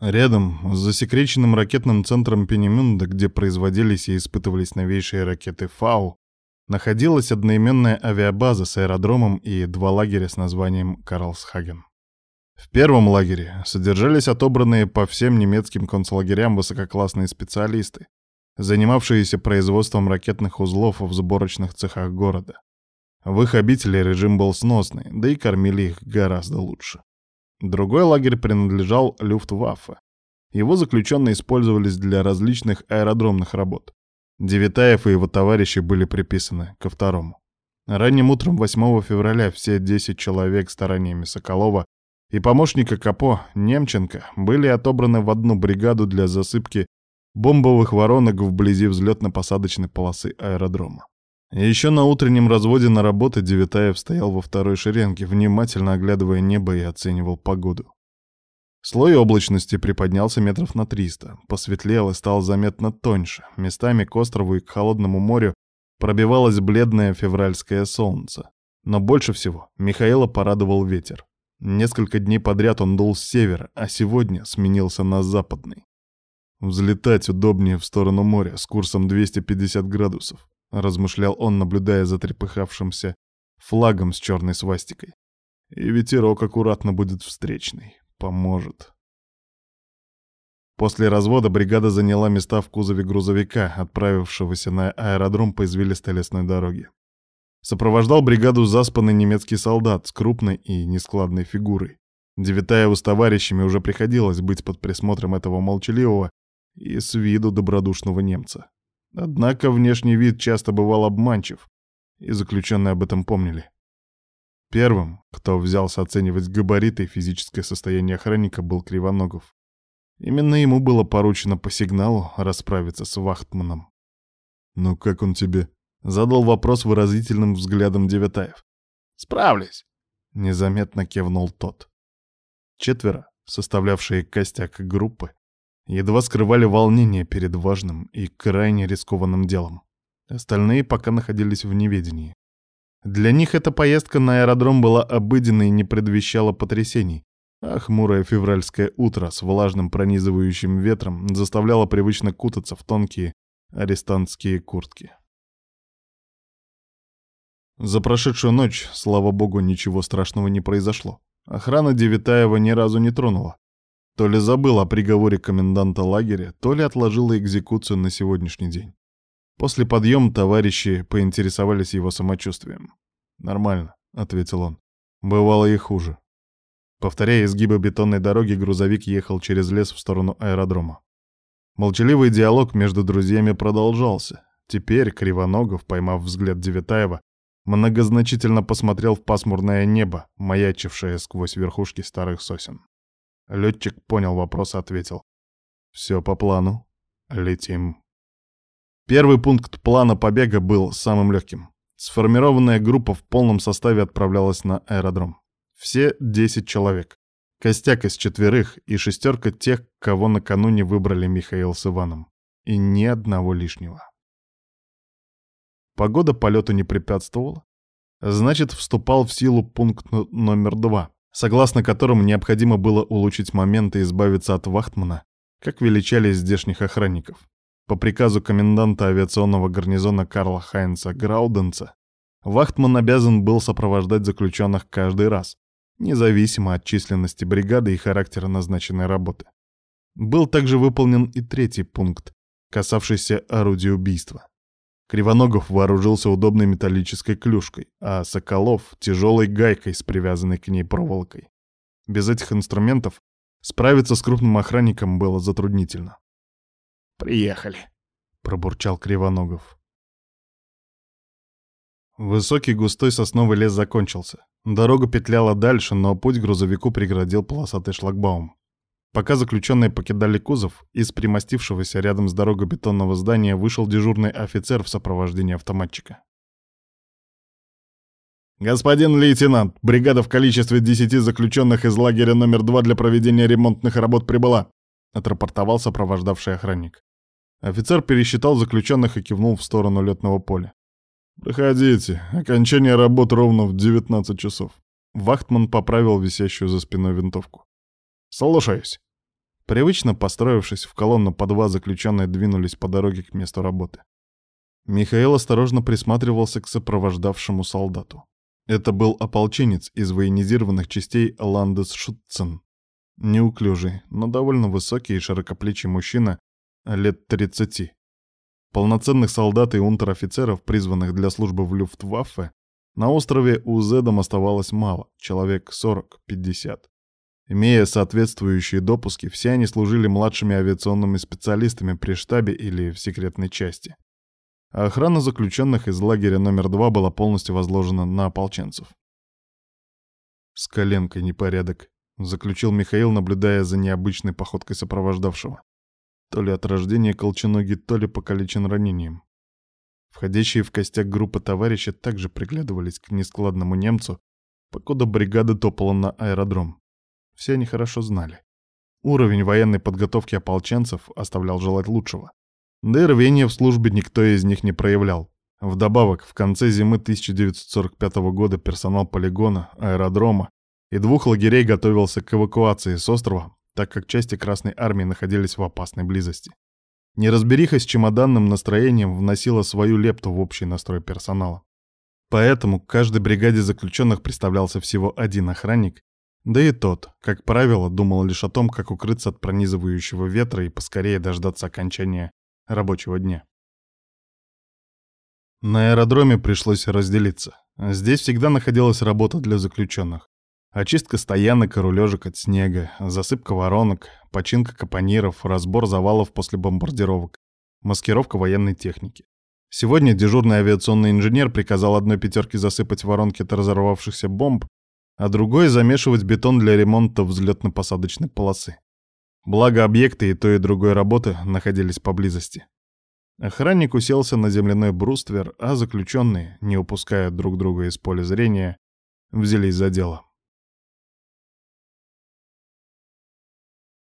Рядом, с засекреченным ракетным центром Пенемюнда, где производились и испытывались новейшие ракеты «Фау», находилась одноименная авиабаза с аэродромом и два лагеря с названием «Карлсхаген». В первом лагере содержались отобранные по всем немецким концлагерям высококлассные специалисты, занимавшиеся производством ракетных узлов в сборочных цехах города. В их обители режим был сносный, да и кормили их гораздо лучше. Другой лагерь принадлежал Люфтваффе. Его заключенные использовались для различных аэродромных работ. Девятаев и его товарищи были приписаны ко второму. Ранним утром 8 февраля все 10 человек стараниями Соколова и помощника Капо, Немченко, были отобраны в одну бригаду для засыпки бомбовых воронок вблизи взлетно-посадочной полосы аэродрома. Еще на утреннем разводе на работы Девятаев стоял во второй шеренге, внимательно оглядывая небо и оценивал погоду. Слой облачности приподнялся метров на 300, посветлел и стал заметно тоньше. Местами к острову и к холодному морю пробивалось бледное февральское солнце. Но больше всего Михаила порадовал ветер. Несколько дней подряд он дул с севера, а сегодня сменился на западный. Взлетать удобнее в сторону моря с курсом 250 градусов, размышлял он, наблюдая за трепыхавшимся флагом с черной свастикой. И ветерок аккуратно будет встречный, поможет. После развода бригада заняла места в кузове грузовика, отправившегося на аэродром по извилистой лесной дороге. Сопровождал бригаду заспанный немецкий солдат с крупной и нескладной фигурой. Девятаеву с товарищами уже приходилось быть под присмотром этого молчаливого и с виду добродушного немца. Однако внешний вид часто бывал обманчив, и заключенные об этом помнили. Первым, кто взялся оценивать габариты и физическое состояние охранника, был Кривоногов. Именно ему было поручено по сигналу расправиться с Вахтманом. «Ну как он тебе?» — задал вопрос выразительным взглядом Девятаев. «Справлюсь», — незаметно кивнул тот. Четверо, составлявшие костяк группы, едва скрывали волнение перед важным и крайне рискованным делом. Остальные пока находились в неведении. Для них эта поездка на аэродром была обыденной и не предвещала потрясений, а хмурое февральское утро с влажным пронизывающим ветром заставляло привычно кутаться в тонкие арестантские куртки. За прошедшую ночь, слава богу, ничего страшного не произошло. Охрана Девитаева ни разу не тронула. То ли забыл о приговоре коменданта лагеря, то ли отложила экзекуцию на сегодняшний день. После подъема товарищи поинтересовались его самочувствием. «Нормально», — ответил он. «Бывало и хуже». Повторяя изгибы бетонной дороги, грузовик ехал через лес в сторону аэродрома. Молчаливый диалог между друзьями продолжался. Теперь Кривоногов, поймав взгляд Девятаева, многозначительно посмотрел в пасмурное небо, маячившее сквозь верхушки старых сосен. Летчик понял вопрос и ответил. «Все по плану. Летим». Первый пункт плана побега был самым легким. Сформированная группа в полном составе отправлялась на аэродром. Все 10 человек. Костяк из четверых и шестерка тех, кого накануне выбрали Михаил с Иваном. И ни одного лишнего. Погода полету не препятствовала. Значит, вступал в силу пункт номер два, согласно которому необходимо было улучшить момент и избавиться от вахтмана, как величали здешних охранников. По приказу коменданта авиационного гарнизона Карла Хайнца Грауденца, вахтман обязан был сопровождать заключенных каждый раз, независимо от численности бригады и характера назначенной работы. Был также выполнен и третий пункт, касавшийся орудия убийства. Кривоногов вооружился удобной металлической клюшкой, а Соколов — тяжелой гайкой с привязанной к ней проволокой. Без этих инструментов справиться с крупным охранником было затруднительно. «Приехали», — пробурчал Кривоногов. Высокий густой сосновый лес закончился. Дорога петляла дальше, но путь грузовику преградил полосатый шлагбаум. Пока заключенные покидали кузов, из примостившегося рядом с дорогой бетонного здания вышел дежурный офицер в сопровождении автоматчика. «Господин лейтенант, бригада в количестве десяти заключенных из лагеря номер два для проведения ремонтных работ прибыла», отрапортовал сопровождавший охранник. Офицер пересчитал заключенных и кивнул в сторону летного поля. «Проходите. Окончание работ ровно в 19 часов». Вахтман поправил висящую за спиной винтовку. «Слушаюсь». Привычно построившись в колонну по два, заключенные двинулись по дороге к месту работы. Михаил осторожно присматривался к сопровождавшему солдату. Это был ополченец из военизированных частей Ландесшутцен. Неуклюжий, но довольно высокий и широкоплечий мужчина лет 30. Полноценных солдат и унтер-офицеров, призванных для службы в Люфтваффе, на острове Узедом оставалось мало, человек 40-50. Имея соответствующие допуски, все они служили младшими авиационными специалистами при штабе или в секретной части. А охрана заключенных из лагеря номер два была полностью возложена на ополченцев. «С коленкой непорядок», — заключил Михаил, наблюдая за необычной походкой сопровождавшего. То ли от рождения колченоги, то ли покалечен ранением. Входящие в костяк группы товарища также приглядывались к нескладному немцу, покуда бригада топала на аэродром. Все они хорошо знали. Уровень военной подготовки ополченцев оставлял желать лучшего. Да и рвения в службе никто из них не проявлял. Вдобавок, в конце зимы 1945 года персонал полигона, аэродрома и двух лагерей готовился к эвакуации с острова, так как части Красной Армии находились в опасной близости. Неразбериха с чемоданным настроением вносила свою лепту в общий настрой персонала. Поэтому к каждой бригаде заключенных представлялся всего один охранник, да и тот, как правило, думал лишь о том, как укрыться от пронизывающего ветра и поскорее дождаться окончания рабочего дня. На аэродроме пришлось разделиться. Здесь всегда находилась работа для заключенных. Очистка стоянок и рулежек от снега, засыпка воронок, починка капониров, разбор завалов после бомбардировок, маскировка военной техники. Сегодня дежурный авиационный инженер приказал одной пятерке засыпать воронки от разорвавшихся бомб, а другой замешивать бетон для ремонта взлетно-посадочной полосы. Благо объекты и той, и другой работы находились поблизости. Охранник уселся на земляной бруствер, а заключенные, не упуская друг друга из поля зрения, взялись за дело.